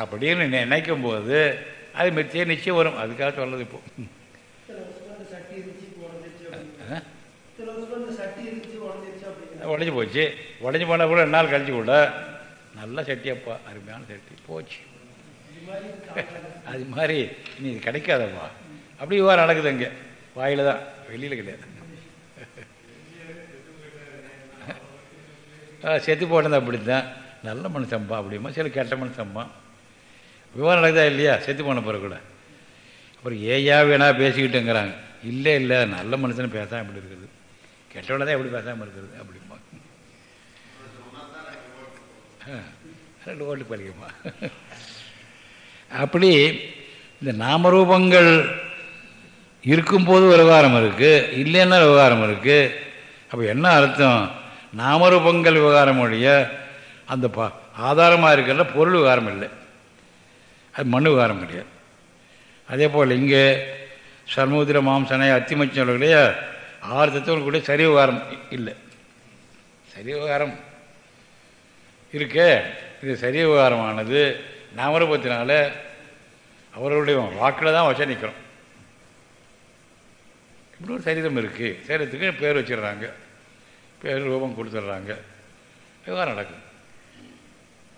அப்படின்னு நினைக்கும் போது அது மித்தியே நிச்சயம் வரும். அதுக்காக சொல்றது இப்போ. உடஞ்சி போச்சு. உடஞ்சி போனால் கூட ரெண்டு நாள் கழிச்சு கூட. நல்ல சட்டியப்பா அருமையான சட்டி. போச்சு. அது மாதிரி. இனி இது கிடைக்காதப்பா அப்படி விவகாரம் நடக்குது அங்கே. வாயில் தான். வெளியில் கிடையாது. செத்து போட்டது அப்படி தான் நல்ல மனுஷம்பா அப்படிமா சில கெட்ட மனுஷம்பா விவகாரம் நடக்குதா இல்லையா? செத்து போன பிறகு கூட. அப்புறம் ஏயா வேணா பேசிக்கிட்டுங்கிறாங்க. இல்லை இல்லை நல்ல மனுஷன் பேசாமல் இப்படி இருக்குது. கெட்டவனை தான் எப்படி பேசாமல் இருக்கிறது அப்படிமா ரெண்டு ஓட்டு பழிக்குமா? அப்படி இந்த நாமரூபங்கள் இருக்கும்போது விவகாரம் இருக்குது இல்லைன்னா விவகாரம் இருக்குது அப்போ என்ன அர்த்தம்? நாமரூபங்கள் விவகாரம் ஒழிய அந்த பா ஆதாரமாக இருக்கிற பொருள் விவகாரம் இல்லை. அது மண் விவகாரம் கிடையாது. அதே போல் இங்கே சர்மோதிர மாம்சனை அத்திமச்சம் இல்லையா? ஆறு தத்துவங்கள் கூட சரி விவகாரம் இல்லை. சரி விவகாரம் இருக்கே. இது சரி விவகாரமானது. நாமரூபத்தினால அவர்களுடைய வாக்கில் தான் வச்ச நிற்கிறோம். இப்படி ஒரு சரீரம் இருக்குது சரீரத்துக்கு பேர் வச்சிடுறாங்க. பேர் ரூபம் கொடுத்துட்றாங்க. விவகாரம் நடக்கும்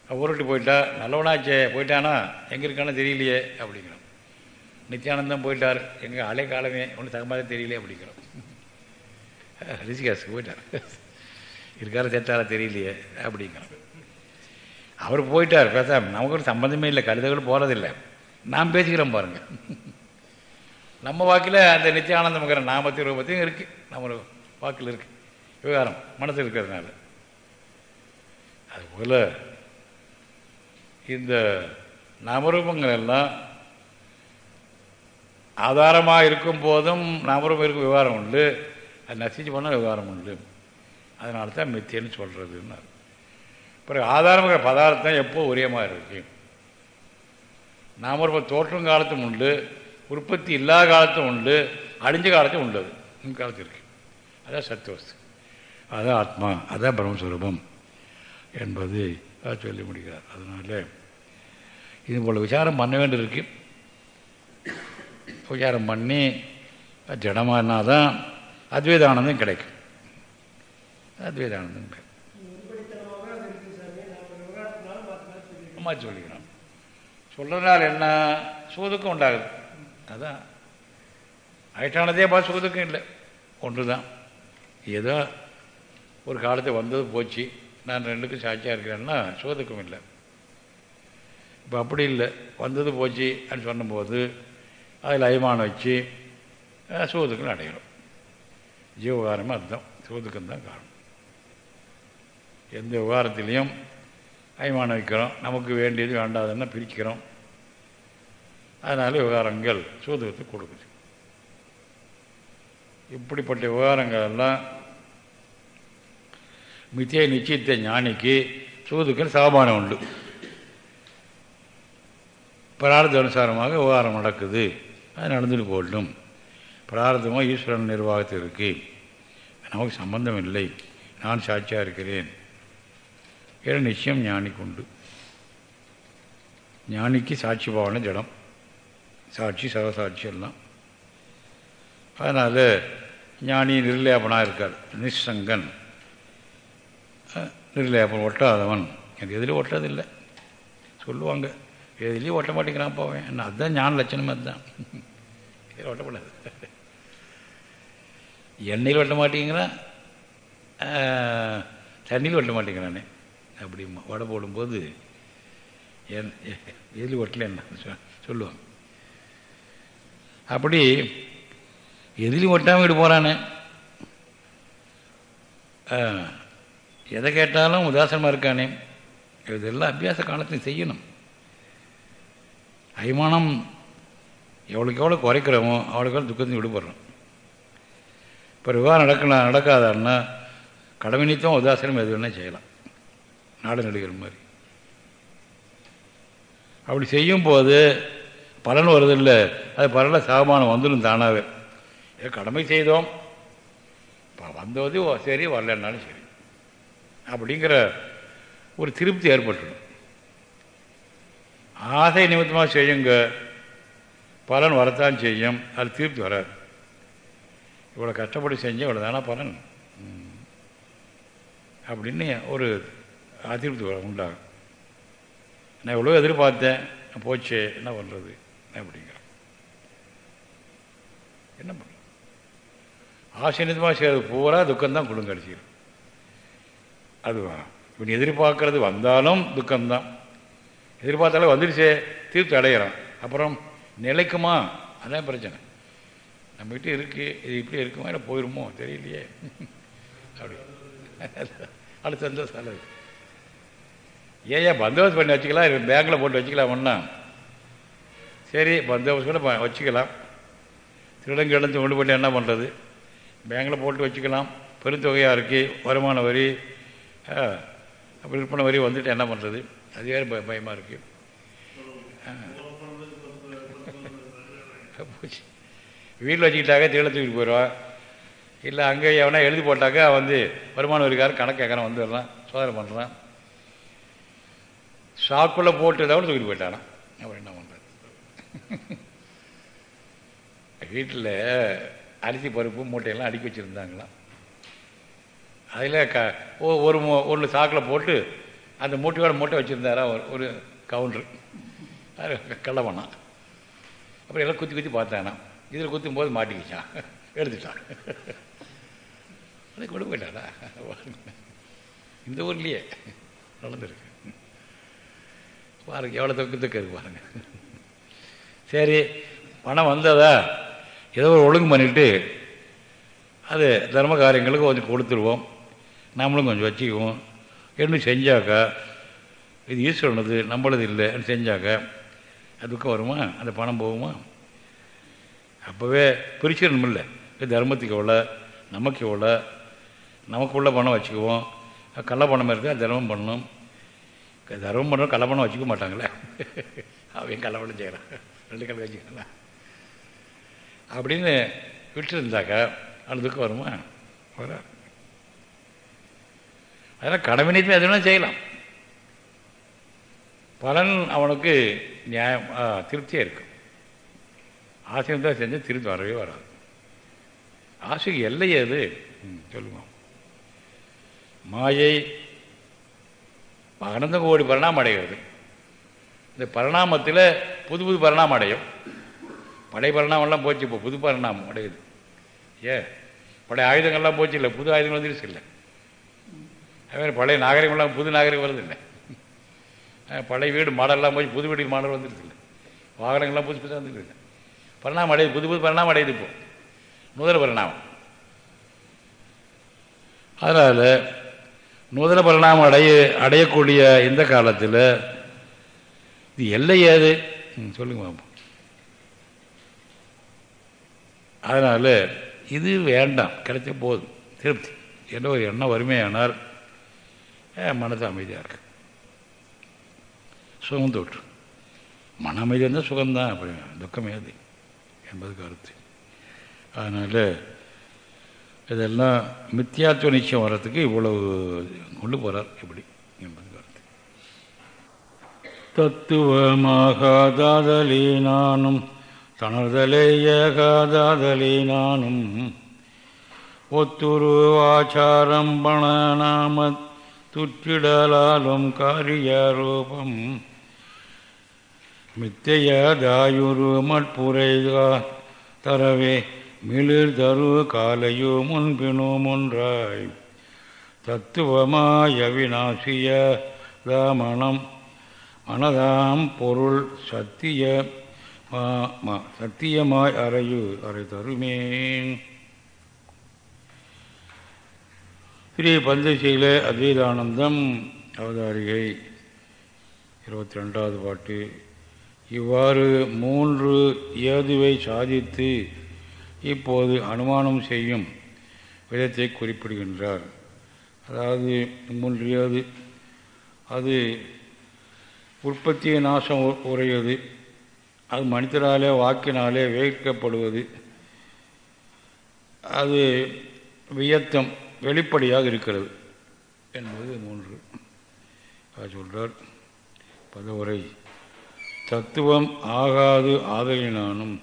ஊருட்டு போயிட்டா நல்லவனாச்சே போயிட்டானா எங்கே இருக்கானோ தெரியலையே அப்படிங்கிறோம் நித்யானந்தம் போயிட்டார். எங்கள் அலை காலமே ஒன்றும் தகமாதே தெரியலையே அப்படிங்கிறோம் ரிஷிகாசுக்கு போயிட்டார். இருக்கார செத்தாரா தெரியலையே அப்படிங்கிறோம் அவர் போயிட்டார் பேச நமக்கு ஒரு சம்மந்தமே இல்லை கழுதைகள் போகிறதில்லை நாம் பேசிக்கிறோம் பாருங்கள் நம்ம வாக்கில் அந்த நித்தியானந்தம்ங்கிற நாமத்தையும் ரூபத்தையும் இருக்குது நம்ம வாக்கில் இருக்குது விவகாரம் மனசில் இருக்கிறதுனால. அதுபோல் இந்த நாமரூபங்கள் எல்லாம் ஆதாரமாக இருக்கும் போதும் நாமரூபம் இருக்கும் விவகாரம் உண்டு. அது நசிச்சு போனால் விவகாரம் உண்டு. அதனால தான் மித்தியன்னு சொல்கிறதுன்னு பிறகு ஆதாரங்கிற பதார்த்தம் எப்போது ஒரே மாதிரி இருக்கு? நாமரூபம் தோற்றும் காலத்தும் உண்டு உற்பத்தி இல்லாத காலத்தும் உண்டு அழிஞ்ச காலத்தும் உண்டு அது. இந்த காலத்து இருக்கு. அதான் சத்துவஸ்து அதான் ஆத்மா. அதான் பிரம்மஸ்வரூபம் என்பது சொல்லி முடிகிறார் அதனால் இது போல் விசாரம் பண்ண வேண்டியிருக்கு. விசாரம் பண்ணி ஜடமானா தான் அத்வைதானந்தம் கிடைக்கும். அத்வைதானந்தம் அம்மா சொல்லிக்கிறோம் சொல்கிறதுனால என்ன? சூதுக்கம் உண்டாகுது. அதான். ஆயிட்டானதே பார்த்து சூதுக்கம் இல்லை. ஒன்று தான் ஏதோ ஒரு காலத்தை வந்தது போச்சு. நான் ரெண்டுக்கும் சாட்சியாக இருக்கிறேன்னா சோதுக்கும் இல்லை. இப்போ அப்படி இல்லை. வந்தது போச்சு அப்படின்னு சொன்னபோது அதில் அபிமானம் வச்சு சோதுக்கம் ஜீவ ஜீவகாரமே அதுதான். சோதுக்கம் தான் காரணம். எந்த விவகாரத்திலையும் அபிமானம் வைக்கிறோம். நமக்கு வேண்டியது வேண்டாதுன்னா பிரிச்சுக்கிறோம். அதனால் விவகாரங்கள் சூதுகத்தை கொடுக்குது. இப்படிப்பட்ட விவகாரங்கள் எல்லாம் மித்திய நிச்சயத்த ஞானிக்கு சூதுக்கள் சாபானம் உண்டு. பிரார்த்த அனுசாரமாக விவகாரம் நடக்குது. அது நடந்துட்டு போகட்டும். பிரார்த்தமாக ஈஸ்வரன் நிர்வாகத்தில் இருக்கு. நமக்கு சம்பந்தம் இல்லை. நான் சாட்சியாக இருக்கிறேன். என நிச்சயம் ஞானிக்கு உண்டு. ஞானிக்கு சாட்சி பாவனை ஜடம். சாட்சி சர்வசாட்சி எல்லாம். அதனால் ஞானி நிர்லேபனாக இருக்கார். நிசங்கன் நிர்லேபன் ஒட்டாதவன். எனக்கு எதுலேயும் ஒட்டதில்லை. சொல்லுவாங்க எதுலேயும் ஒட்ட மாட்டேங்கிறான் போவேன் என்ன அதுதான் ஞான லட்சணம் அதுதான். ஒட்டப்படாது எண்ணெயில் ஒட்ட மாட்டேங்கிறான். தண்ணியில் ஒட்ட மாட்டேங்கிறானே. அப்படி வடை போடும்போது என் எதில் ஒட்டல என்ன? சொல்லுவாங்க. அப்படி எதிலையும் ஒட்டாமல் வீடு போகிறானே எதை கேட்டாலும் உதாசனமாக இருக்கானே? இதெல்லாம் அபியாச காலத்தையும் செய்யணும். அபிமானம் எவ்வளோக்கு எவ்வளோ குறைக்கிறோமோ அவ்வளோக்கு எவ்வளோ துக்கத்தையும் விடுபடுறோம். இப்போ விவகாரம் நடக்கலாம் நடக்காதான்னா கடமை நீத்தம் உதாசனம் எது வேணால் செய்யலாம். நாடு நடிகர் மாதிரி. அப்படி செய்யும்போது பலன் வருதில்லை. அது பலன சாமானம் வந்துடும் தானாகவே கடமை செய்தோம். இப்போ வந்தது சரி வரலன்னாலும் சரி. அப்படிங்கிற ஒரு திருப்தி ஏற்பட்டுடும். ஆசை நிமித்தமாக செய்யுங்க. பலன் வரத்தான் செய்யும். அது திருப்தி வராது. இவ்வளோ கஷ்டப்பட்டு செஞ்சேன் இவ்வளோ தானே பலன் அப்படின்னு ஒரு அதிருப்தி உண்டாகும். நான் இவ்வளோ எதிர்பார்த்தேன். போச்சு என்ன பண்ணுறது அப்படிங்கிற. என்ன பண்ண ஆசீனிதமாக செய்கிறது பூரா துக்கம்தான் கொடுங்க அது அதுவா எதிர்பார்க்கறது வந்தாலும் துக்கம்தான். எதிர்பார்த்தாலும் வந்துடுச்சே தீர்த்து அடையிறான். அப்புறம் நிலைக்குமா? அதான் பிரச்சனை. நம்மகிட்ட இருக்குது இது இப்படி இருக்குமா இல்லை போயிருமோ? தெரியலையே. அப்படி. அது சந்தோஷம் அல்லது ஏன் பந்தோபஸ்து பண்ணி வச்சுக்கலாம் பேங்கில் போட்டு வச்சுக்கலாம் ஒன்றா சரி பந்தோபஸ்து கூட வச்சுக்கலாம். திருடன் கிடந்து கொண்டு போய்ட்டு என்ன பண்ணுறது பேங்கில் போட்டு வச்சுக்கலாம். பெருந்தொகையாக இருக்குது வருமான வரி ஆ, விற்பனை வரி வந்துட்டு என்ன பண்ணுறது அது வேறு பய பயமாக இருக்குது போச்சு. வீட்டில் வச்சுக்கிட்டாக்க தீளத்துக்கு தூக்கிட்டு போயிடுவான் இல்லை அங்கே எவனா எழுதி போட்டாக்கா வந்து வருமான வரிக்காரன் கணக்கு கேட்குறான் வந்துடுறான் சோதனை பண்ணுறான் சாக்குள்ளே போட்டு தவிர தூக்கிட்டு போயிட்டானா? அப்புறம் என்ன பண்ணுறது வீட்டில் அரிசி பருப்பு மூட்டையெல்லாம் அடுக்கி வச்சுருந்தாங்களாம். அதில் க ஒரு மூ ஒன்று சாக்கில் போட்டு அந்த மூட்டையோட மூட்டை வச்சுருந்தாரா ஒரு ஒரு கவுண்டர். அது அப்புறம் எல்லாம் குத்தி குத்தி பார்த்தானா. இதில் குத்தும் போது மாட்டிக்கிச்சான் எடுத்துட்டான். அதை கொண்டு போயிட்டாரா. இந்த ஊர்லேயே நடந்திருக்கு. பாருங்க எவ்வளோ தொக்கு தொக்கு இருக்கு பாருங்க. சரி பணம் வந்ததா? ஏதோ ஒரு ஒழுங்கு பண்ணிட்டு அது தர்ம காரியங்களுக்கு கொஞ்சம் கொடுத்துருவோம். நம்மளும் கொஞ்சம் வச்சுக்குவோம். என்று செஞ்சாக்கா? இது ஈஸ்வரனது நம்மளது இல்லைன்னு செஞ்சாக்கா? அது வருமா? அந்த பணம் போகுமா? அப்போவே பிரிச்சிடணும் இல்லை. தர்மத்துக்கு எவ்வளோ? நமக்கு எவ்வளோ? நமக்குள்ள பணம் வச்சுக்குவோம். கள்ள பணம் இருக்குது தர்மம் பண்ணணும். தர்மம் பண்ணுறோம் கள்ள பணம் வச்சுக்க மாட்டாங்களே. அவன் கள்ள பணம் செய்கிறான். ரெண்டு கல்ல வச்சுக்கலாம் அப்படின்னு விட்டுருந்தாக்கா அந்த துக்கம் வருமா? வரா அதனால் கடமைனித்து எது வேணாலும் செய்யலாம். பலன் அவனுக்கு நியாயம் திருப்தியாக இருக்கும். ஆசை தான் செஞ்சு திருப்பி வரவே வராது. ஆசைக்கு எல்லை அது சொல்லுவோம் சொல்லுங்க. மாயை அனந்த கோடி பரிணாமம் அடைகிறது. இந்த பரிணாமத்தில் புது புது பரிணாமம் அடையும். படை பரிணாமம்லாம் போச்சு இப்போ புது பரிணாமம் அடையுது. ஏ படை ஆயுதங்கள்லாம் போச்சு இல்லை? புது ஆயுதங்கள் வந்துருச்சு இல்லை? அதுமாதிரி பழைய நாகரிகம்லாம் புது நாகரிகம் வருது இல்லை. பழைய வீடு மாடல்லாம் போய் புது வீட்டுக்கு மாடல் வந்துருச்சு இல்லை. வாகனங்கள்லாம் புதுசு புதுசாக வந்துருக்கு இல்லை. பரிணாமம் அடையுது புது புது பரிணாமம் அடையுது இப்போ. நூதன பரிணாமம். அதனால் நூதன பரிணாமம் அடைய அடையக்கூடிய இந்த காலத்தில் இது எல்லை ஏது? ம், சொல்லுங்க பாப்போம் அதனால் இது வேண்டாம் கிடைச்ச போதும். திருப்தி. என்ற ஒரு எண்ணம் வறுமையானால் மனது அமைதியாக இருக்கு. சுகம் தொற்று. மன அமைதி இருந்தால் சுகம்தான் அப்படி துக்கமே அது என்பது கருத்து. அதனால் இதெல்லாம் மித்தியாத்துவ நிச்சயம் வர்றதுக்கு இவ்வளவு கொண்டு போகிறார் இப்படி என்பது கருத்து. தத்துவமாகாதாதலே நானும் தணர்தலே ஏகாதாதலி நானும் ஒத்துரு ஆச்சாரம் துற்றிடலாலும் காரியரூபம். மித்தையதாயுரு மட்புரைகா தரவே மிளிர் தரு காலையோ முன்பினும் ஒன்றாய் தத்துவமாய விநாசிய தாமணம் மனதாம் பொருள் சத்திய சத்தியமாய் அறையு அறை தருமே ஸ்ரீ பந்தசீல அத்வைதானந்தம் அவதாரிகை இருபத்தி ரெண்டாவது பாட்டு. இவ்வாறு மூன்று ஏதுவை சாதித்து இப்போது அனுமானம் செய்யும் விதத்தை குறிப்பிடுகின்றார். அதாவது மூன்று ஏது. அது உற்பத்தியை நாசம் உ- அது மனிதனாலே வாக்கினாலே வியக்கப்படுவது அது வியத்தம். வெளிப்படையாக இருக்கிறது என்பது மூன்று. சொல்கிறார் சொல்றார் பதவுரை தத்துவம் ஆகாது ஆதலினானும்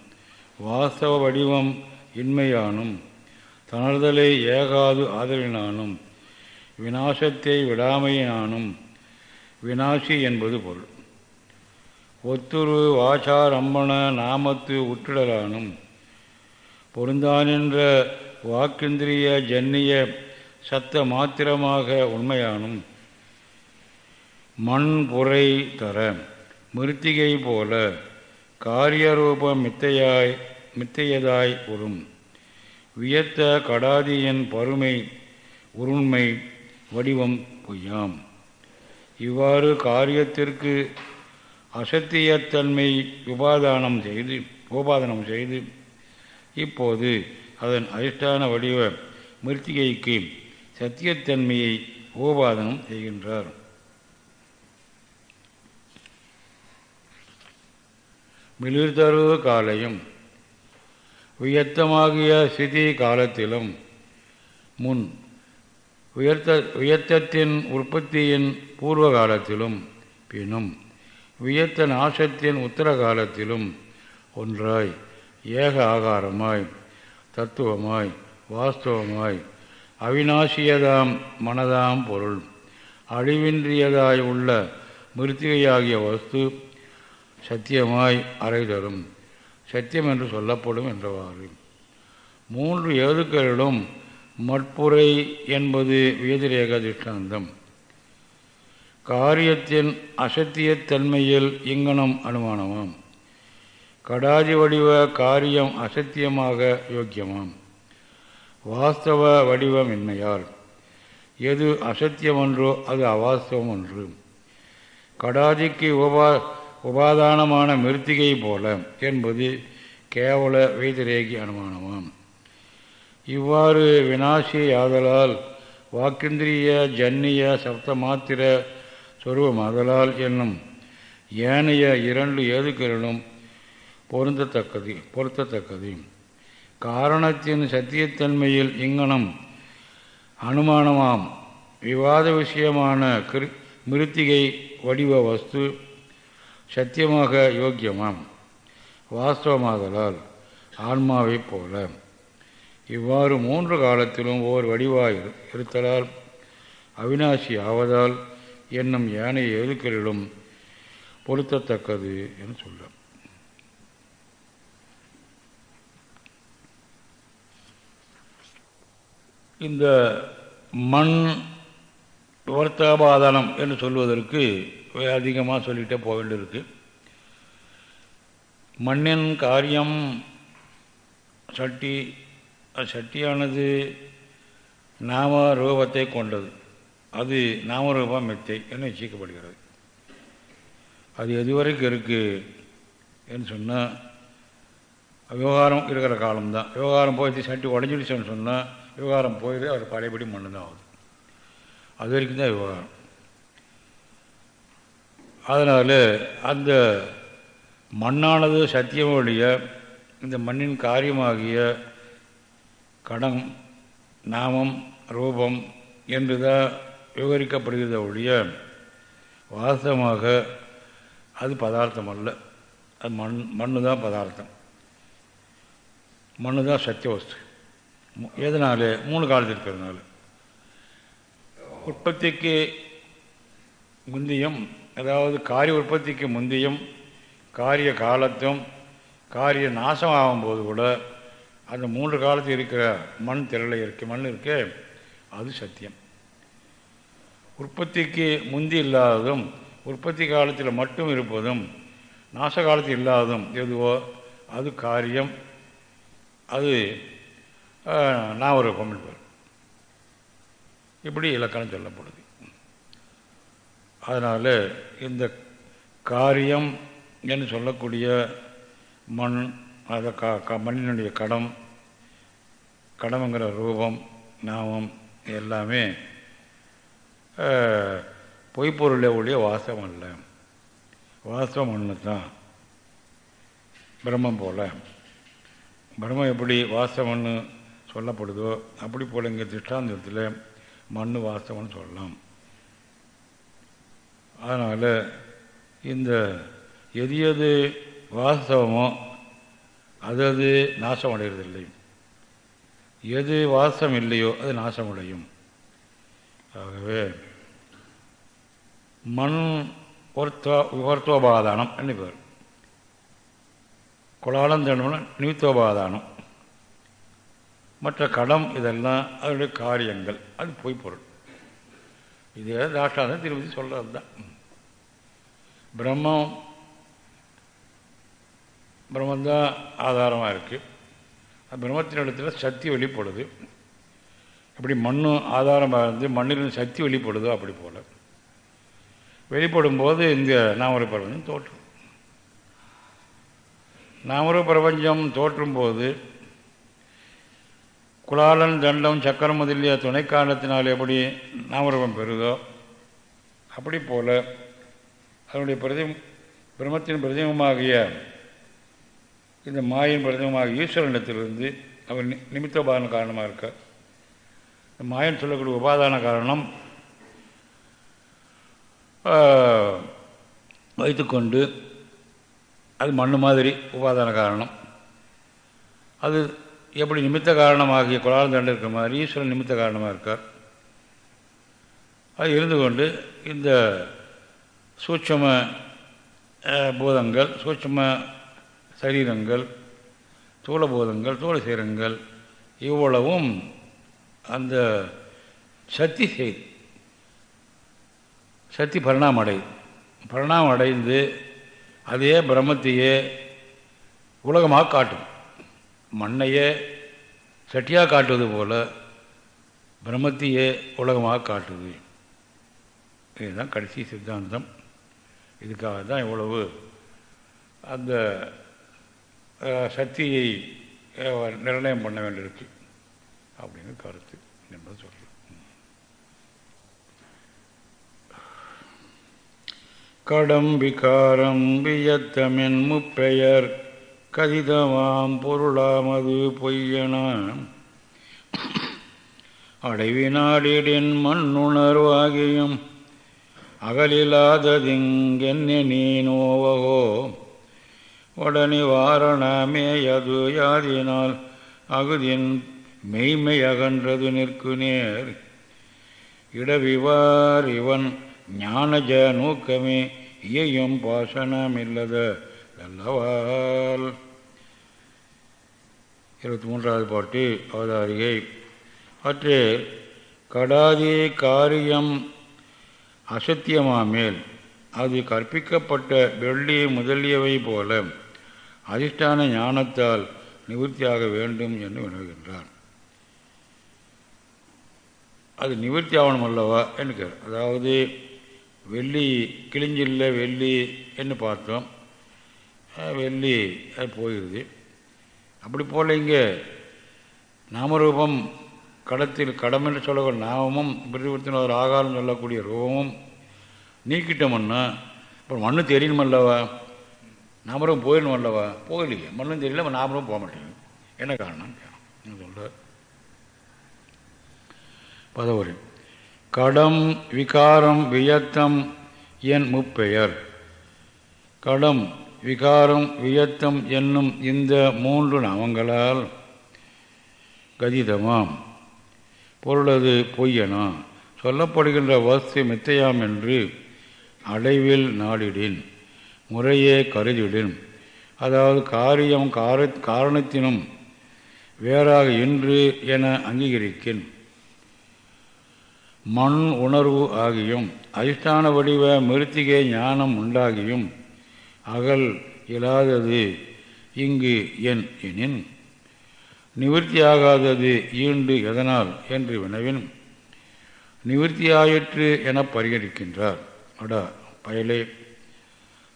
வாஸ்தவ வடிவம் இன்மையானும் தணர்தலை ஏகாது ஆதலினானும் விநாசத்தை விடாமையினானும் வினாசி என்பது பொருள். ஒத்துரு வாசாரம்பண நாமத்து உற்றிடலானும் பொருந்தானின்ற வாக்கிந்திரிய ஜன்னிய சத்த மாத்திரமாக உண்மையானும் மண் புரை தர மிருத்திகை போல காரியரூபம் மித்தையாய் மித்தையதாய் உறும். வியத்த கடாதியின் பருமை உருண்மை வடிவம் பொய்யாம். இவ்வாறு காரியத்திற்கு அசத்தியத்தன்மை உபாதானம் செய்து உபாதானம் செய்து இப்போது அதன் அதிஷ்டான வடிவ மிருத்திகைக்கு சத்தியத்தன்மையை உபாதனம் செய்கின்றார். மிளிர்தரு காலையும் உயர்த்தமாகிய ஸ்திதி காலத்திலும் முன் உயர்த்த உயர்த்தத்தின் உற்பத்தியின் பூர்வ காலத்திலும் பின்னும் உயர்த்த நாசத்தின் உத்தர காலத்திலும் ஒன்றாய் ஏக ஆகாரமாய் தத்துவமாய் வாஸ்தவமாய் அவிநாசியதாம் மனதாம் பொருள். அழிவின்றியதாய் உள்ள மிருத்திகையாகிய வஸ்து சத்தியமாய் அறை தரும் சத்தியம் என்று சொல்லப்படும் என்றவாறு. மூன்று ஏதுக்களிலும் மட்புரை என்பது வேதிரேக திஷ்டாந்தம் காரியத்தின் அசத்தியத்தன்மையில் இங்கனம் அனுமானமாம். கடாதி வடிவ காரியம் அசத்தியமாக யோக்கியமாம். வாஸ்தவ வடிவமின்மையால். எது அசத்தியமன்றோ அது அவாஸ்தவம் ஒன்று கடாதிக்கு உபா உபாதானமான மிருத்திகை போல என்பது கேவல வைத்திரேகி அனுமானமாம். இவ்வாறு வினாசி ஆதலால் வாக்கிந்திரிய ஜன்னிய சப்தமாத்திர சொருவமாதலால் என்னும் ஏனைய இரண்டு ஏதுக்களிலும் பொருந்தத்தக்கது பொருத்தத்தக்கது. காரணத்தின் சத்தியத்தன்மையில் இங்கனம் அனுமானமாம். விவாத விஷயமான கிரு மிருத்திகை வடிவ வஸ்து சத்தியமாக யோக்கியமாம். வாஸ்தவமாதலால் ஆன்மாவைப் போல. இவ்வாறு மூன்று காலத்திலும் ஓர் வடிவாய் இருத்தலால் அவினாசி ஆவதால் என்னும் யானை எழுக்களிலும் பொருத்தத்தக்கது என்று சொல்ல. இந்த மண் வர்த்தாபாதானம் என்று சொல்வதற்கு அதிகமாக சொல்லிகிட்டே போக வேண்டியிருக்கு. மண்ணின் காரியம் சட்டி சட்டியானது நாம ரூபத்தை கொண்டது. அது நாமரூபம் மெத்தை என நிச்சயிக்கப்படுகிறது. அது எதுவரைக்கும் இருக்குது என்று சொன்னால் விவகாரம் இருக்கிற காலம்தான். விவகாரம் போய் சட்டி உடஞ்சிடுச்சுன்னு சொன்னால் விவகாரம் போயிடுது அவர் பழையபடி மண்ணு தான் ஆகுது. அது வரைக்கும் தான் விவகாரம். அதனால் அந்த மண்ணானது சத்தியமொழிய இந்த மண்ணின் காரியமாகிய கடம் நாமம் ரூபம் என்று தான் விவரிக்கப்படுகிறத ஒழிய வாஸ்தவமாக அது பதார்த்தம் அல்ல. அது மண் மண்ணு தான் பதார்த்தம். மண்ணு தான் சத்திய வஸ்து எதனால் மூணு காலத்தில் இருக்கிறதுனால உற்பத்திக்கு முந்தியும் அதாவது காரிய உற்பத்திக்கு முந்தியும் காரிய காலத்தும் காரிய நாசம் ஆகும்போது கூட அந்த மூன்று காலத்தில் இருக்கிற மண் திரளை இருக்கு மண் இருக்கே அது சத்தியம். உற்பத்திக்கு முந்தி இல்லாததும் உற்பத்தி காலத்தில் மட்டும் இருப்பதும் நாச காலத்தில் இல்லாததும் எதுவோ அது காரியம் அது நான் நாவரூபம் என்பது இப்படி இலக்கணம் சொல்லப்படுது. அதனால் இந்த காரியம் என்று சொல்லக்கூடிய மண் அதை க க மண்ணினுடைய கடம் கடமுங்கிற ரூபம் நாமம் எல்லாமே பொய்ப்பொருளே ஒழிய வாசம் அல்ல. வாசம் ஒன்று தான் பிரம்மம் போல். பிரம்மம் எப்படி வாஸ்தவம்னு சொல்லப்படுதோ அப்படி போல் இங்கே திஷ்டாந்தத்தில் மண் வாஸ்தவம்னு சொல்லலாம். அதனால் இந்த எது எது வாஸ்தவமோ அது அது நாசம் அடைகிறதில்லை எது வாசம் இல்லையோ அது நாசமடையும். ஆகவே மண் ஒருத்தோ ஒருத்தோபாதானம் என்ன பேர். குலாலம் நிமித்தோபாதானம். மற்ற கடம் இதெல்லாம் அதனுடைய காரியங்கள். அது பொய் பொருள். இதே தாஷ்டாந்தம் திருப்பதி சொல்கிறது தான் பிரம்மம் பிரம்மந்தான் ஆதாரமாக இருக்குது பிரம்மத்தினிடத்தில் சக்தி வெளிப்படுது. எப்படி மண்ணும் ஆதாரமாக இருந்து மண்ணிலிருந்து சக்தி வெளிப்படுதோ அப்படி போல். வெளிப்படும் போது இந்த நாமர பிரபஞ்சம் தோற்றும். நாமர பிரபஞ்சம் தோற்றும் போது குலாலன் தண்டம் சக்கரம் முதலிய துணை காரணத்தினால் எப்படி நாமரூபம் பெறுதோ அப்படி போல் அதனுடைய பிரதி பிரம்மத்தின் பிரதிமமாகிய இந்த மாயின் பிரதிமமாகிய ஈஸ்வரனிடத்திலிருந்து அவர் நிமித்த நிமித்தோபாதான காரணமாக இருக்க. இந்த மாயன் சொல்லக்கூடிய உபாதான காரணம் வைத்துக்கொண்டு அது மண்ணு மாதிரி உபாதான காரணம். அது எப்படி நிமித்த காரணமாகிய குலால் தண்டு இருக்கிற மாதிரி ஈஸ்வரன் நிமித்த காரணமாக இருக்கார். அது இருந்து கொண்டு இந்த சூட்சம பூதங்கள் சூட்சம சரீரங்கள் தூளபூதங்கள் தூள சீரங்கள் இவ்வளவும் அந்த சக்தி செய்து சக்தி பரிணாமம் அடையுது பரிணாமம் அடைந்து அதே பிரம்மத்தையே உலகமாக காட்டும். மண்ணையே சட்டியாக காட்டுவது போல் பிரம்மத்தையே உலகமாக காட்டுது. இதுதான் கடைசி சித்தாந்தம். இதுக்காக தான் இவ்வளவு அந்த சக்தியை நிர்ணயம் பண்ண வேண்டியிருக்கு அப்படின்னு கருத்து என்பது சொல்கிறேன் கடம் வியத்தமின் முப்பெயர். கதிதமாம் பொருளாமது பொய்யன. அடைவினாடிடின் மண்ணுணர்வாகியும் அகலிலாததிங்கென்ன நீ நோவகோ உடனிவாரணமேயது யாதினால் அகுதின் மெய்மை அகன்றது நிற்கு நேர் இடவிவார் இவன் ஞானஜ நூக்கமே இயையும் பாசனமில்லத. அல்லவால் இருபத்தி மூன்றாவது பாட்டு அவதாரிகை அற்று கடாதி காரியம் அசத்தியமாமேல் அது கற்பிக்கப்பட்ட வெள்ளி முதலியவை போல அதிஷ்டான ஞானத்தால் நிவர்த்தியாக வேண்டும் என்று வினவுகின்றார் அது நிவர்த்தி ஆகணும் அல்லவா என்று அதாவது வெள்ளி கிழிஞ்சில்ல வெள்ளி என்று பார்த்தோம். வெள்ளி. அது போயிடுது அப்படி போல் இங்கே நாமரூபம் கடத்தில் கடம் என்று சொல்லக்கூடிய நாமமும் பிரதிபத்தின ஒரு ஆகாரம் சொல்லக்கூடிய ரூபமும் நீக்கிட்டோம்னா அப்புறம் மண்ணு தெரியணும் அல்லவா? நாமரும் போயிடணும் அல்லவா? போகலையே. மண்ணும் தெரியல நாமரும் போக மாட்டேங்குது. என்ன காரணம் சொல்ற? பதவரி. கடம் விகாரம் வியத்தம் என் முப்பெயர். கடம் விகாரம் வியத்தம் என்னும் இந்த மூன்று நாமங்களால் கதிதமாம். பொருளது பொய்யனா? சொல்லப்படுகின்ற வஸ்து மித்தையாம் என்று அடைவில் நாடிடின் முறையே கருதிடின். அதாவது காரியம் கார காரணத்தினும் வேறாக இன்று என அங்கீகரிக்கின். மண் உணர்வு ஆகியும் அதிஷ்டான வடிவ மிருத்திகை ஞானம் உண்டாகியும் அகல் இயலாதது இங்கு என் எனின். நிவர்த்தியாகாதது ஈண்டு எதனால் என்று வினவின் நிவர்த்தியாயிற்று என பரிகரிக்கின்றார். அடா பயலே.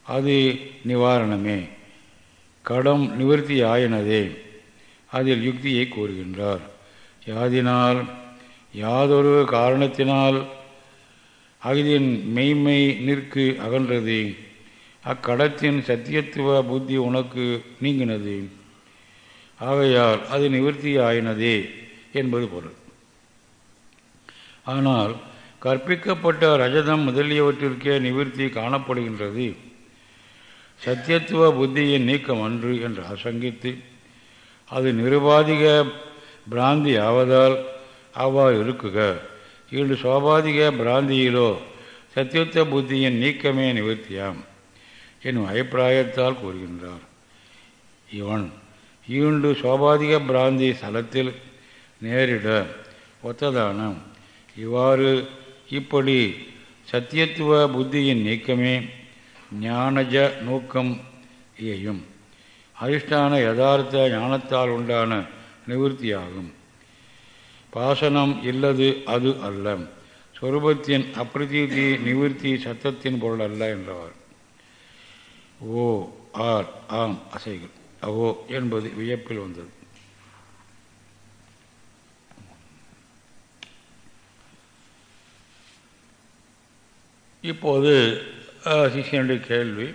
அது நிவாரணமே. கடம் நிவர்த்தி ஆயினதே அதில் யுக்தியை கூறுகின்றார் யாதினால் யாதொரு காரணத்தினால் அகிதின் மெய்மை நிற்கு அகன்றது. அக்கடத்தின் சத்தியத்துவ புத்தி உனக்கு நீங்கினது. ஆகையால் அது நிவர்த்தி ஆயினதே என்பது பொருள். ஆனால் கற்பிக்கப்பட்ட ரஜதம் முதலியவற்றிற்கே நிவர்த்தி காணப்படுகின்றது. சத்தியத்துவ புத்தியின் நீக்கம் அன்று என்று அசங்கித்து அது நிருபாதிக பிராந்தி ஆவதால் அவ்வாறு இருக்குக. இன்று சோபாதிக பிராந்தியிலோ சத்தியத்துவ புத்தியின் நீக்கமே நிவர்த்தியாம். என்னும் அபிப்பிராயத்தால் கூறுகின்றார். இவன் ஈண்டு சோபாதிக பிராந்தி ஸ்தலத்தில் நேரிட ஒத்ததான இவ்வாறு இப்படி சத்தியத்துவ புத்தியின் நீக்கமே ஞானஜ நோக்கம் இயையும். அதிஷ்டான யதார்த்த ஞானத்தால் உண்டான நிவர்த்தியாகும். பாசனம் இல்லது அது அல்ல. சொரூபத்தின் அப்பிரதீதி நிவர்த்தி சத்தத்தின் பொருள் அல்ல என்றவர். ஓ ஆர் ஆம் அசைகள். அவோ என்பது வியப்பில் வந்தது. இப்போது சிஷியனுடைய கேள்வி.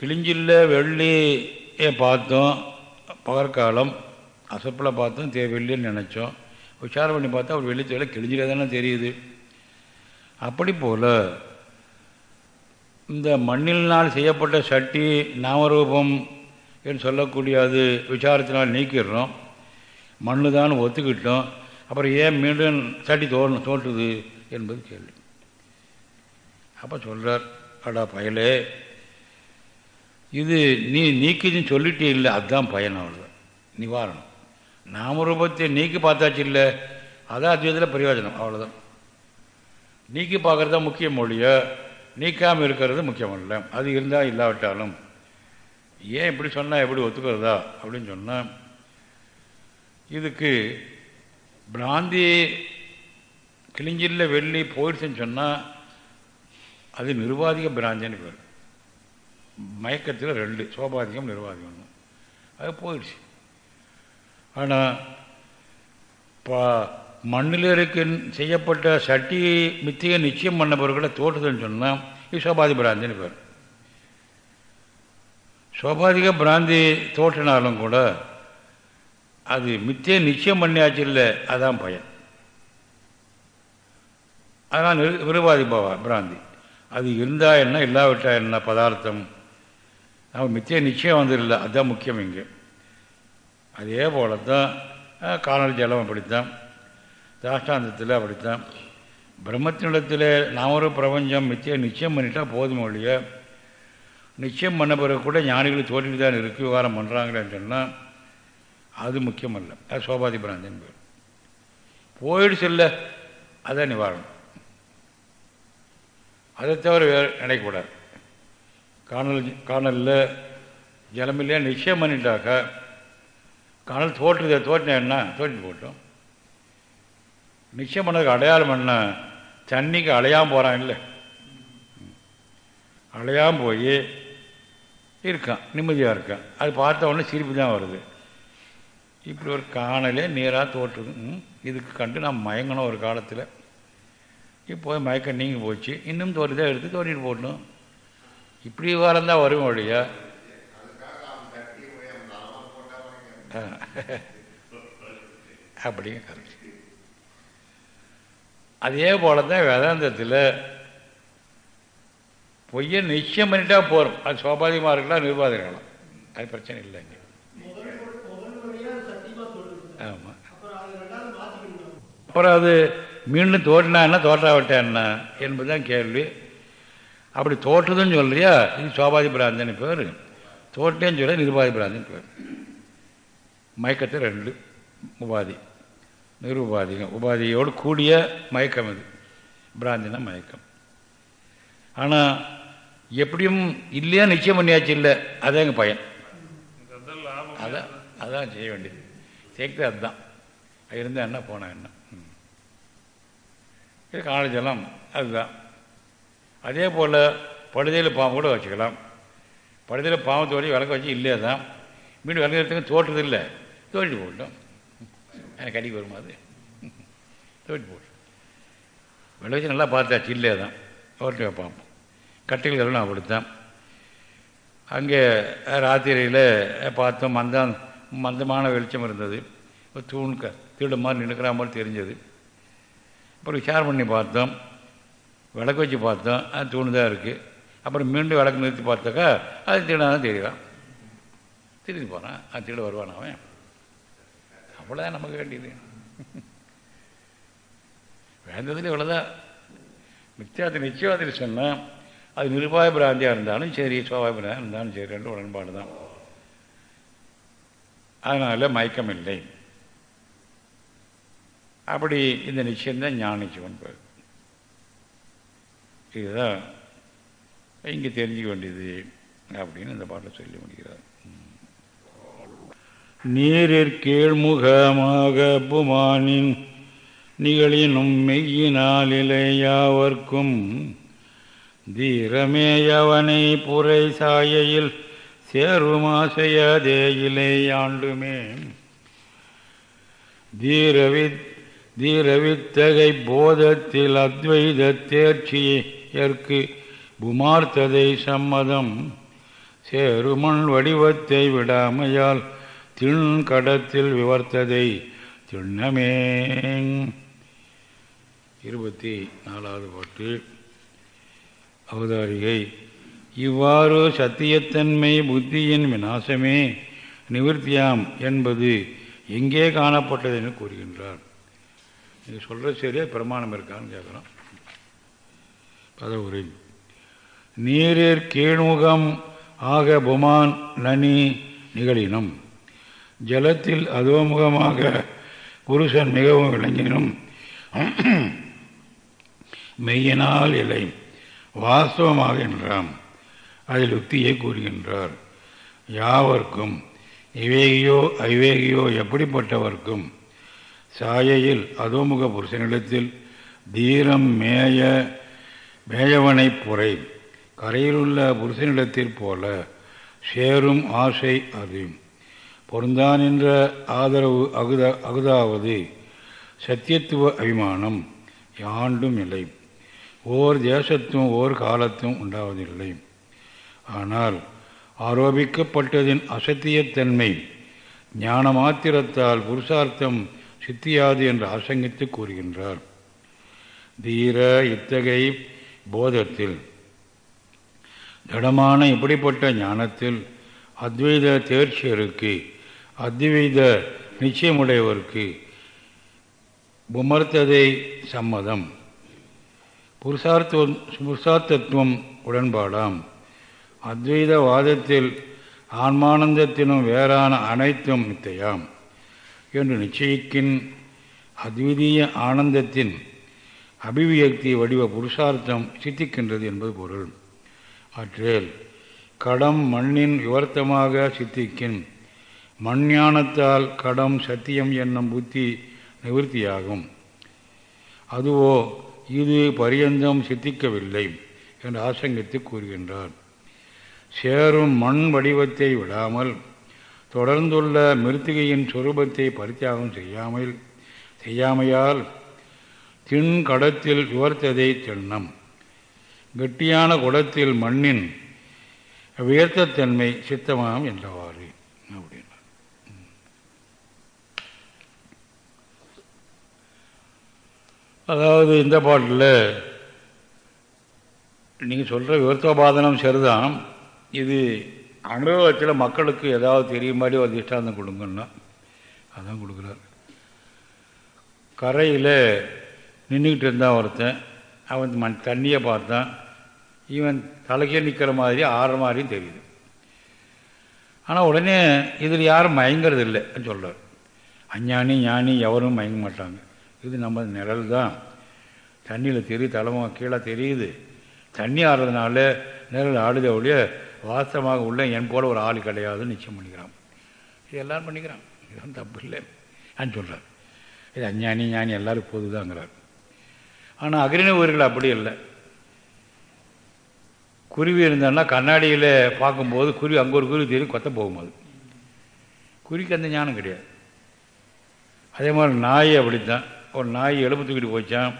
கிழிஞ்சில்ல வெள்ளியை பார்த்தோம் பகற்காலம். அசப்பில் பார்த்தோம் தே வெள்ளின்னு நினச்சோம். விசாரம் பண்ணி பார்த்தா அவர் வெள்ளி தேவை கிழிஞ்சில தானே தெரியுது. அப்படி போல் இந்த மண்ணினால் செய்யப்பட்ட சட்டி நாமரூபம் என்று சொல்லக்கூடிய அது விசாரத்தினால் நீக்கிடுறோம். மண்ணு தான் ஒத்துக்கிட்டோம். அப்புறம் ஏன் மீண்டும் சட்டி தோணும் தோற்றுது என்பது கேள்வி. அப்போ சொல்கிறார் அடா பயலே இது நீ நீக்குதுன்னு சொல்லிட்டே இல்லை அதுதான் பயன் அவ்வளோதான் நிவாரணம். நாமரூபத்தை நீக்கி பார்த்தாச்சு இல்லை அதான் அத்வைதத்தில் பிரயோஜனம் அவ்வளோதான் நீக்கி பார்க்குறது தான் முக்கியம் மொழியை நீக்காமல் இருக்கிறது முக்கியமல்ல. அது இருந்தால் இல்லாவிட்டாலும். ஏன் இப்படி சொன்னால் எப்படி ஒத்துக்கிறதா? அப்படின்னு சொன்னால் இதுக்கு பிராந்தி கிழிஞ்சில்ல வெள்ளி போயிடுச்சுன்னு சொன்னால் அது நிர்வாதிக பிராந்தின்னு பேர். மயக்கத்தில் ரெண்டு சோபாதிகம் நிர்வாதிகம் அது போயிடுச்சு ஆனால் பா மண்ணில் இருக்க செய்யப்பட்ட சட்டி மித்திய நிச்சயம் பண்ண பொருட்களை தோற்றுதுன்னு சொன்னால் இது சோபாதி பிராந்தின்னு பேர். சோபாதிக பிராந்தி தோற்றினாலும் கூட அது மித்திய நிச்சயம் பண்ணியாச்சு இல்லை அதான் பயன். அதனால் நிரு விருபாதி பவா பிராந்தி. அது இருந்தால் என்ன இல்லாவிட்டா என்ன பதார்த்தம்? நம்ம மித்திய நிச்சயம் வந்துடல அதுதான் முக்கியம் இங்கே. அதே போல தான் காணல் ஜலம் அப்படித்தான். தாஷ்டாந்தத்தில் அப்படித்தான். பிரம்மத்தினிடத்தில் நாமொரு பிரபஞ்சம் மித்திய நிச்சயம் பண்ணிட்டால் போதும் ஒழிய நிச்சயம் பண்ண பிறகு கூட ஞானிகள் தோற்றிட்டு தான் இருக்கு விவகாரம் பண்ணுறாங்களேன்னு சொன்னால் அது முக்கியமல்ல. அது சோபாதி பிராந்தின் பேர். போயிடுச்சு இல்லை அதான் நிவாரணம். அதை தவிர வேறு நினைக்கக்கூடாது. காணல் காணலில் ஜலமில்லையா நிச்சயம் பண்ணிட்டாக்கா காணல் தோற்றுத தோற்றினேன்னா தோற்றிட்டு போட்டோம் நிச்சயம் பண்ணதுக்கு அடையாளம் என்ன? தண்ணிக்கு அலையாமல் போகிறான் இல்லை. அலையாமல் போய் இருக்கான் நிம்மதியாக இருக்கான். அது பார்த்த உடனே சிரிப்பு தான் வருது. இப்படி ஒரு காணலே நீராக தோற்றுது. இதுக்கு கண்டு நான் மயங்கணும் ஒரு காலத்தில். இப்போ மயக்கம் நீங்கி போச்சு. இன்னும் தோறிதான் எடுத்து தோறிட்டு போடணும். இப்படி வாரம் தான் வரும் வழியா அப்படிங்க கருத்து. அதே போல தான் வேதாந்தத்தில் பொய்யை நிச்சயம் பண்ணிட்டா போகிறோம் அது சோபாதிகமாக இருக்கலாம் நிர்வாகம் இருக்கலாம் அது பிரச்சனை இல்லைங்க ஆமாம் அப்புறம் அது மீண்டும் தோட்டினான்னா என்ன தோற்றாவிட்டா என்ன என்பதுதான் கேள்வி. அப்படி தோற்றுதுன்னு சொல்றியா இது சோபாதி பிராந்தன் பேர். தோட்டேன்னு சொல்ல நிருபாதி பிராந்தன் பேர். மயக்கத்தை ரெண்டு உபாதி. நிருபாதிகம். உபாதியோடு கூடிய மயக்கம் இது. பிராந்தினா மயக்கம். ஆனால் எப்படியும் இல்லையா நிச்சயம் பண்ணியாச்சு இல்லை அதான் எங்கள் பையன். அதான் அதான் செய்ய வேண்டியது. சேர்த்து அதுதான். இருந்தால் என்ன போனால் என்ன. இது காலேஜெல்லாம் அதுதான். அதே போல் படுதையில் பாம்பு கூட வச்சுக்கலாம். படுதையில் பாம்பு தோடி விளக்க வச்சு இல்லையே தான். மீண்டும் விளக்கிறதுக்கு தோற்றுறது இல்லை. போட்டோம் எனக்கு அடி வருமா அது. தோட்டி போட்டு விளை வச்சு நல்லா பார்த்தாச்சு இல்லையே தான் தோட்டி பார்ப்போம். கட்டைகள் எல்லாம் அப்படித்தான். அங்கே ராத்திரியில் பார்த்தோம் மந்தம் மந்தமான வெளிச்சம் இருந்தது. தூண் க திருட மாதிரி நினைக்கிற மாதிரி தெரிஞ்சது. அப்புறம் விசாரம் பண்ணி பார்த்தோம். விளக்கு வச்சு பார்த்தோம். அது தூணு தான் இருக்குது அப்புறம் மீண்டும் விளக்கு நிறுத்தி பார்த்தாக்கா அது திருடாதான் தெரியலாம் திருடி போகிறான் அது திருட வருவான் அவன். அவ்வளோதான் நமக்கு வேண்டியது. வேண்டதில் இவ்வளோதான் மித்தியாத்த நிச்சயத்தில் சொன்னால் அது நிருபாய பிராந்தியாக இருந்தாலும் சரி சுவாபாய பிராந்தியாக இருந்தாலும் சரி ரெண்டு உடன்பாடு தான். அதனால் மயக்கம் இல்லை. அப்படி இந்த நிச்சயம்தான் ஞான நிச்சயம் பேர் இதுதான் இங்கே தெரிஞ்சுக்க வேண்டியது அப்படின்னு இந்த பாட்டில் சொல்லி முடிகிறார் நீரிற்கீழ்முகமாக புமானின் நிகழினும் மெய்யினாலிலை யாவர்க்கும். தீரமேயவனை புரை சாயையில் சேருமாசையதேயிலே ஆண்டுமே தீரவித் தீரவித்தகை போதத்தில் அத்வைத தேர்ச்சியற்கு புமார்த்ததை சம்மதம். சேருமண் வடிவத்தை விடாமையால் திண் கடத்தில் விவர்த்ததை திண்ணமே. இருபத்தி நாலாவது பாட்டு. அவதாரிகை இவ்வாறு சத்தியத்தன்மை புத்தியின் விநாசமே. நிவர்த்தியாம் என்பது எங்கே காணப்பட்டது என கூறுகின்றார். நீங்கள் சொல்கிற சரியே பிரமாணம் இருக்கான்னு கேட்குறோம் பதவுரை நீரிற் கீழ்முகம் ஆக புமான் நனி நிகழினம். ஜலத்தில் அதோமுகமாக புருஷன் மிகவும் விளங்கினும் மெய்யினால் இல்லை வாஸ்தவமாக என்றாம். அதில் யுக்தியை கூறுகின்றார் யாவர்க்கும் இவேகியோ ஐவேகியோ எப்படிப்பட்டவர்க்கும் சாயையில் அதோமுக புருஷனிடத்தில் தீரம் மேய மேயவனை புரை கரையிலுள்ள புருஷனிடத்தில் போல சேரும் ஆசை அது. பொருந்தான் என்ற ஆதரவு அகுத அகுதாவது சத்தியத்துவ அபிமானம் யாண்டும் இல்லை. ஓர் தேசத்தும் ஓர் காலத்தும் உண்டாவதில்லை. ஆனால் ஆரோபிக்கப்பட்டதின் அசத்தியத்தன்மை ஞான மாத்திரத்தால் புருஷார்த்தம் சித்தியாது என்று ஆசங்கித்து கூறுகின்றார். தீர இத்தகை போதத்தில் திடமான இப்படிப்பட்ட ஞானத்தில் அத்வைத தேர்ச்சியருக்கு அத்வைத நிச்சயமுடையவருக்கு புமர்த்ததை சம்மதம். புருஷார்த்த புருஷார்த்தத்துவம் உடன்பாடாம். அத்வைத வாதத்தில் ஆன்மானந்தத்தினும் வேறான அனைத்தும் மித்தையாம் என்று நிச்சயிக்கின் அத்விதீய ஆனந்தத்தின் அபிவியக்தி வடிவ புருஷார்த்தம் சித்திக்கின்றது என்பது பொருள். அற்றேல் கடம் மண்ணின் விவர்த்தமாக சித்திக்கின் மண்ஞானத்தால் கடம் சத்தியம் என்னும் புத்தி நிவர்த்தியாகும். அதுவோ இது பரியந்தம் சித்திக்கவில்லை என்று ஆசங்கித்து கூறுகின்றார். சேரும் மண் வடிவத்தை விடாமல் தொடர்ந்துள்ள மிருத்திகையின் சொரூபத்தை பரித்தியாகம் செய்யாமல் செய்யாமையால் தின் கடத்தில் விவர்த்ததை தென்னம். கெட்டியான குடத்தில் மண்ணின் வியர்த்தத்தன்மை சித்தமாம் என்றவாறு அப்படின்னா அதாவது இந்த பாட்டில் நீங்கள் சொல்கிற விவர்த்தோபாதனம் சரிதான். இது அனுபவத்தில் மக்களுக்கு ஏதாவது தெரியும் மாதிரி ஒரு திஷ்டாந்தம் கொடுங்கன்னா அதான் கொடுக்குறார். கரையில் நின்றுக்கிட்டு இருந்தான் ஒருத்தன். அவன் மண் தண்ணியை பார்த்தான். இவன் தலைக்கே நிற்கிற மாதிரி ஆடுற மாதிரியும் தெரியுது. ஆனால் உடனே இதில் யாரும் மயங்கிறது இல்லைன்னு சொல்கிறார் அஞ்ஞானி ஞானி எவரும் மயங்க மாட்டாங்க. இது நம்ம நிழல் தான். தண்ணியில் தெரியுது தலைமை கீழே தெரியுது. தண்ணி ஆடுறதுனால நிழல் ஆடுதே ஒழிய வாஸ்தவமாக உள்ள என் போல் ஒரு ஆள் கிடையாதுன்னு நிச்சயம் பண்ணிக்கிறான். இது எல்லோரும் பண்ணிக்கிறான். இதுதான் தப்பு இல்லை. நான் சொல்கிறார் இது அஞ்ஞானி ஞானி எல்லோரும் பொதுதாங்கிறார். ஆனால் அக்ரிண உயிர்கள் அப்படி இல்லை. குருவி இருந்தோன்னா கண்ணாடியில் பார்க்கும்போது குருவி அங்கே ஒரு குருவி தெரியும் கொத்த போகும்போது குருவிக்கு அந்த ஞானம் கிடையாது. அதே மாதிரி நாய் அப்படித்தான். ஒரு நாய் எலும்பு தூக்கிட்டு போச்சான்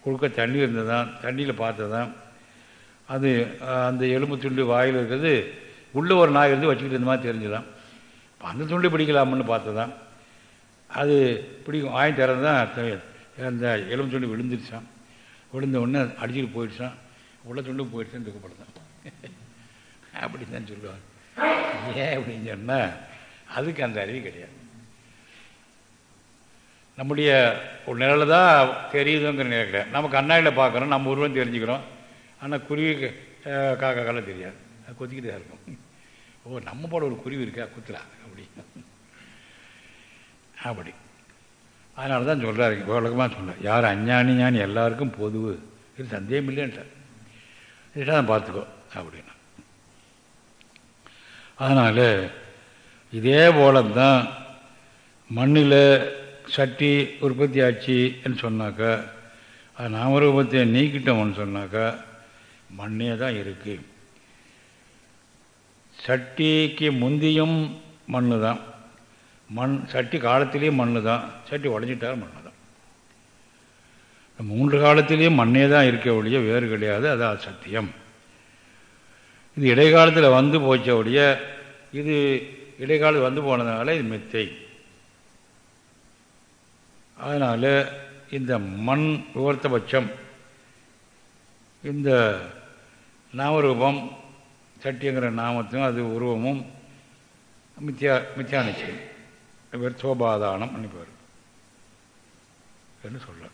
குறுக்க தண்ணி இருந்ததான் தண்ணியில் பார்த்ததான் அது அந்த எலும்பு துண்டு வாயில் இருக்கிறது உள்ளே ஒரு நாய் இருந்து வச்சுக்கிட்டு இருந்த மாதிரி தெரிஞ்சுதான் அந்த துண்டு பிடிக்கலாம்னு பார்த்ததான் அது பிடிக்கும் வாங்கி திறந்தான் அந்த எலும்பு துண்டு விழுந்துருச்சான் விழுந்த உடனே அடிச்சுட்டு போயிடுச்சான் உள்ள துண்டு போயிடுச்சான்னு துக்கப்படுதான் அப்படின்னு தான் சொல்லுவாங்க. ஏன் அப்படின்னு சொன்னால் அதுக்கு அந்த அறிவு கிடையாது. நம்முடைய ஒரு நிழல் தான் தெரியுதுங்கிற நிலை கிடையாது நம்ம கண்ணாடியில் பார்க்குறோம் நம்ம உருவம் தெரிஞ்சுக்கிறோம். ஆனால் குருவி காக்கா காலம் தெரியாது. அது கொத்திக்கிட்டு தான் இருக்கும். ஓ நம்ம போல ஒரு குருவி இருக்கா? குத்துலா அப்படி. அப்படி. அதனால தான் சொல்கிறாரு விளக்கமாக சொல்ல யார் அஞ்ஞானி ஞானி எல்லாருக்கும் பொதுவு. இது சந்தேகம் இல்லைன்ட்டார் தான் பார்த்துக்கோ அப்படின்னா. அதனால் இதே போல தான் மண்ணில் சட்டி உற்பத்தி ஆச்சுன்னு சொன்னாக்கா அது நாமரூபத்தை நீக்கிட்டோம்னு சொன்னாக்கா மண்ணே தான் இருக்குது சட்டிக்கு முந்தியும் மண் தான். மண் சட்டி காலத்திலேயும் மண் தான். சட்டி உடஞ்சிட்டாலும் மண் தான். மூன்று காலத்திலேயும் மண்ணே தான் இருக்க ஒழிய வேறு கிடையாது அதான் சத்தியம். இது இடைக்காலத்தில் வந்து போச்ச ஒழிய இது இடைக்காலத்தில் வந்து போனதுனால இது மெத்தை. அதனால் இந்த மண் விவர்த்தபட்சம் இந்த நாமரூபம் சட்டிங்கிற நாமத்தையும் அது உருவமும் மித்யா மித்யா நிச்சயம் பேர் சோபாதானம் என்று சொல்ல.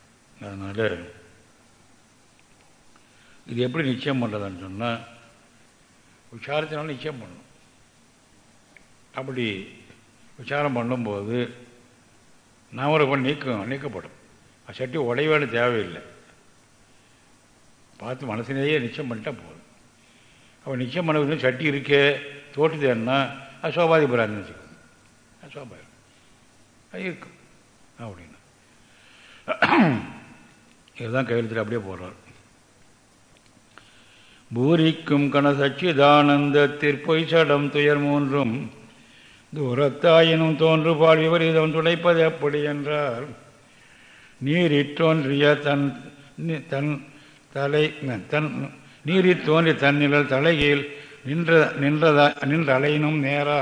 அதனால் இது எப்படி நிச்சயம் பண்ணுறதுன்னு சொன்னால் விசாரத்தினால நிச்சயம் பண்ணணும். அப்படி விசாரம் பண்ணும்போது நாமரூபம் நீக்கம் நீக்கப்படும். சட்டி உடைவேடு தேவையில்லை. பார்த்து மனசிலேயே நிச்சயம் பண்ணிட்டா போதும். அப்போ நிச்சயம் பண்ண சட்டி இருக்கே தோட்டுதேன்னா அது சோபாதிபுரான்னு வச்சுக்கோங்க அது சோபாதி. அது இருக்கும். அப்படின்னா. இதுதான் கையெழுத்தில் அப்படியே போடுறார் பூரிக்கும் கணசச்சிதானந்தத்திற்பொய் சடம் துயர் மூன்றும் தூரத்தாயினும் தோன்றுபால் விபரீதம் துடைப்பது எப்படி என்றால் நீரிற்றோன்றிய தன் தன் தலை தன் நீரில் தோன்றி தன்னிழல் தலையில் நின்ற நின்றதா நின்ற அலையினும் நேரா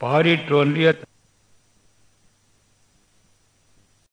பாரிற்றோன்றிய